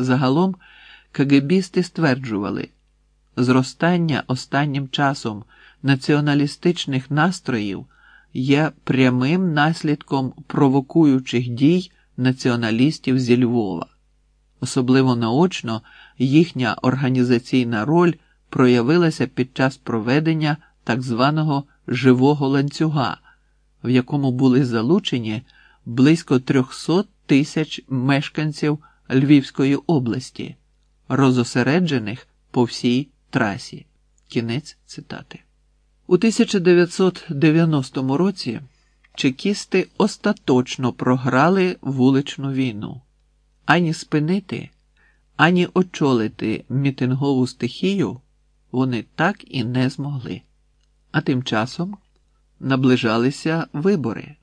Загалом кагебісти стверджували, зростання останнім часом націоналістичних настроїв є прямим наслідком провокуючих дій націоналістів зі Львова. Особливо наочно їхня організаційна роль проявилася під час проведення так званого живого ланцюга, в якому були залучені близько 300 тисяч мешканців Львівської області, розосереджених по всій трасі. Кінець цитати. У 1990 році чекісти остаточно програли вуличну війну. Ані спинити, ані очолити мітингову стихію вони так і не змогли. А тим часом наближалися вибори,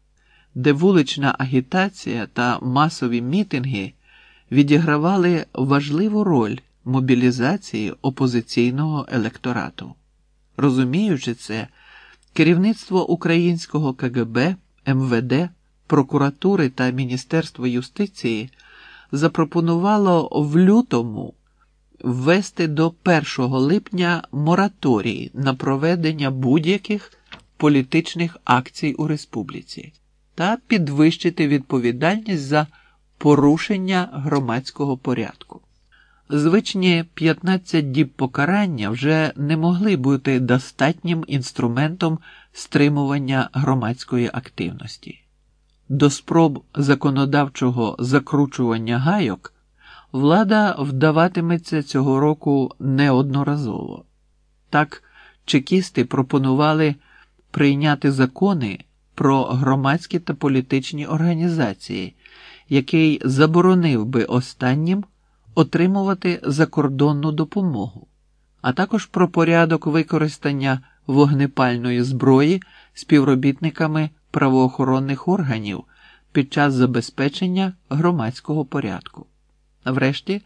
де вулична агітація та масові мітинги відігравали важливу роль мобілізації опозиційного електорату. Розуміючи це, керівництво українського КГБ, МВД, прокуратури та Міністерства юстиції запропонувало в лютому ввести до 1 липня мораторій на проведення будь-яких політичних акцій у республіці та підвищити відповідальність за порушення громадського порядку. Звичні 15 діб покарання вже не могли бути достатнім інструментом стримування громадської активності. До спроб законодавчого закручування гайок влада вдаватиметься цього року неодноразово. Так, чекісти пропонували прийняти закони про громадські та політичні організації, який заборонив би останнім отримувати закордонну допомогу, а також про порядок використання вогнепальної зброї співробітниками правоохоронних органів під час забезпечення громадського порядку. Врешті,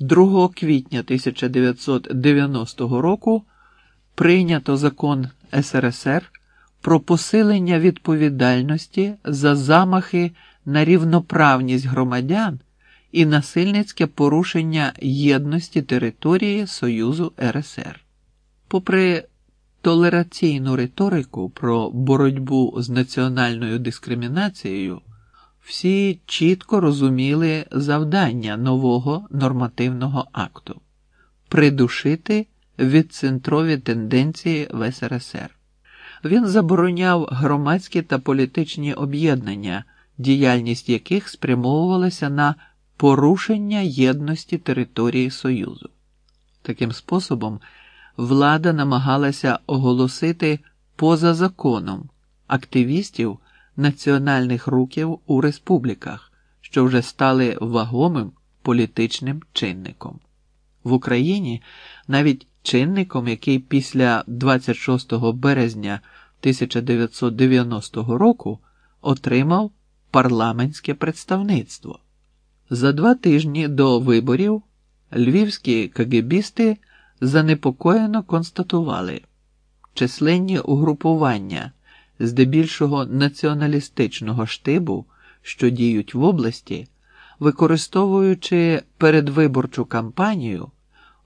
2 квітня 1990 року прийнято закон СРСР про посилення відповідальності за замахи на рівноправність громадян і насильницьке порушення єдності території Союзу РСР. Попри толераційну риторику про боротьбу з національною дискримінацією, всі чітко розуміли завдання нового нормативного акту придушити відцентрові тенденції в СРСР. Він забороняв громадські та політичні об'єднання, діяльність яких спрямовувалася на порушення єдності території Союзу. Таким способом, влада намагалася оголосити поза законом активістів національних рухів у республіках, що вже стали вагомим політичним чинником. В Україні навіть чинником, який після 26 березня 1990 року отримав парламентське представництво. За два тижні до виборів львівські кагебісти занепокоєно констатували численні угрупування, здебільшого націоналістичного штибу, що діють в області, використовуючи передвиборчу кампанію,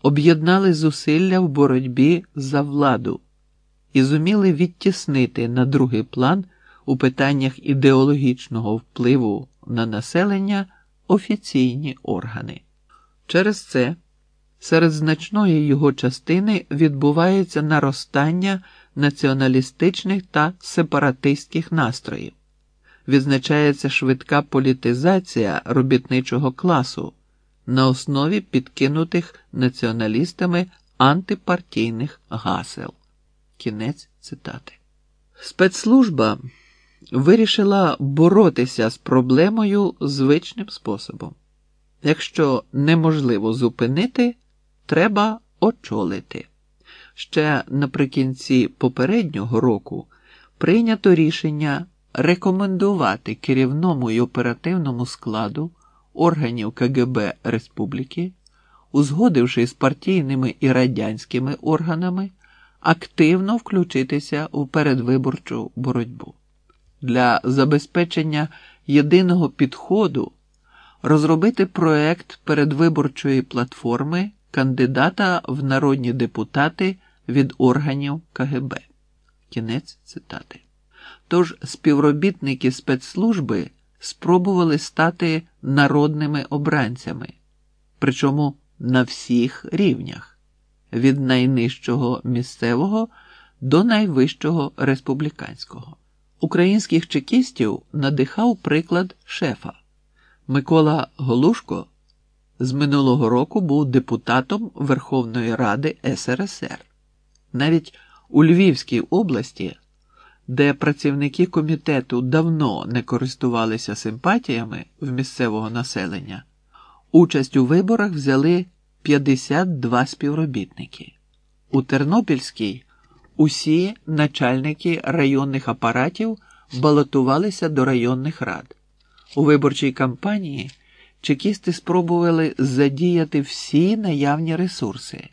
об'єднали зусилля в боротьбі за владу і зуміли відтіснити на другий план у питаннях ідеологічного впливу на населення офіційні органи. Через це серед значної його частини відбувається наростання націоналістичних та сепаратистських настроїв, відзначається швидка політизація робітничого класу на основі підкинутих націоналістами антипартійних гасел. Кінець цитати. Спецслужба вирішила боротися з проблемою звичним способом. Якщо неможливо зупинити, треба очолити. Ще наприкінці попереднього року прийнято рішення рекомендувати керівному і оперативному складу органів КГБ Республіки, узгодивши з партійними і радянськими органами, активно включитися у передвиборчу боротьбу. Для забезпечення єдиного підходу розробити проект передвиборчої платформи кандидата в народні депутати від органів КГБ. Кінець цитати. Тож співробітники спецслужби спробували стати народними обранцями, причому на всіх рівнях від найнижчого місцевого до найвищого республіканського. Українських чекістів надихав приклад шефа. Микола Голушко з минулого року був депутатом Верховної Ради СРСР. Навіть у Львівській області, де працівники комітету давно не користувалися симпатіями в місцевого населення, участь у виборах взяли 52 співробітники. У Тернопільській усі начальники районних апаратів балотувалися до районних рад. У виборчій кампанії чекісти спробували задіяти всі наявні ресурси.